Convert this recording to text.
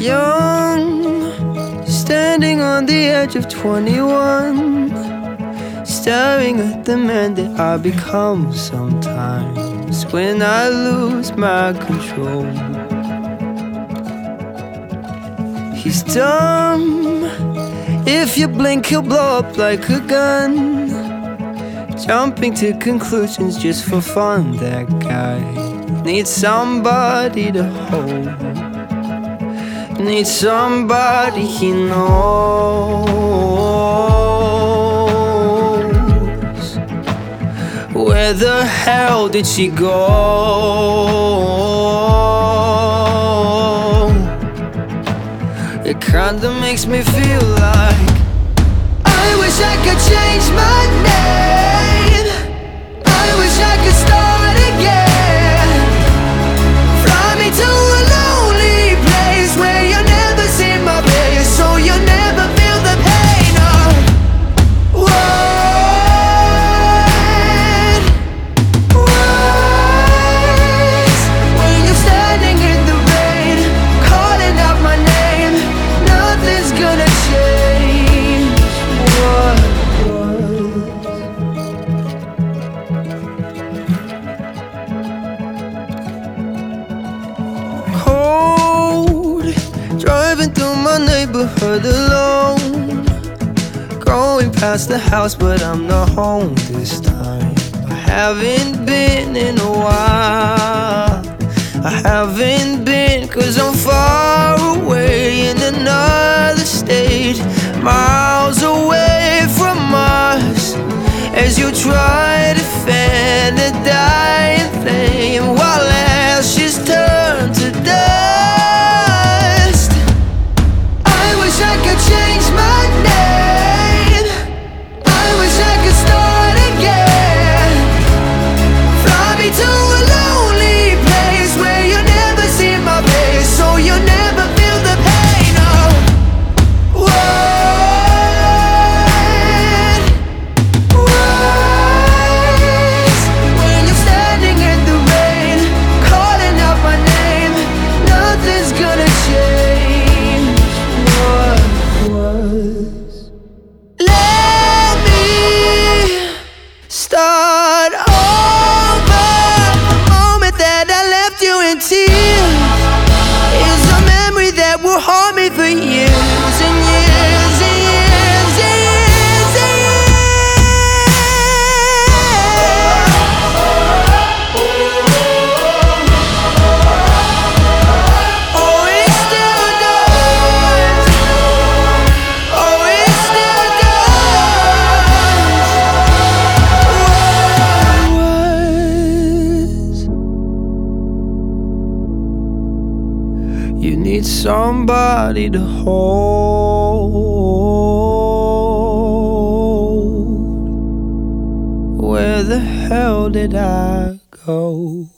Young, standing on the edge of 21, staring at the man that I become sometimes when I lose my control. He's dumb. If you blink, he'll blow up like a gun. Jumping to conclusions just for fun, that guy needs somebody to hold. Needs somebody he knows. Where the hell did she go? It kinda makes me feel like I wish I could change my name. Driving through my neighborhood alone. Going past the house but I'm not home this time. I haven't been in a while. I haven't been cause I'm far away in another state. Miles left need somebody to hold. Where the hell did I go?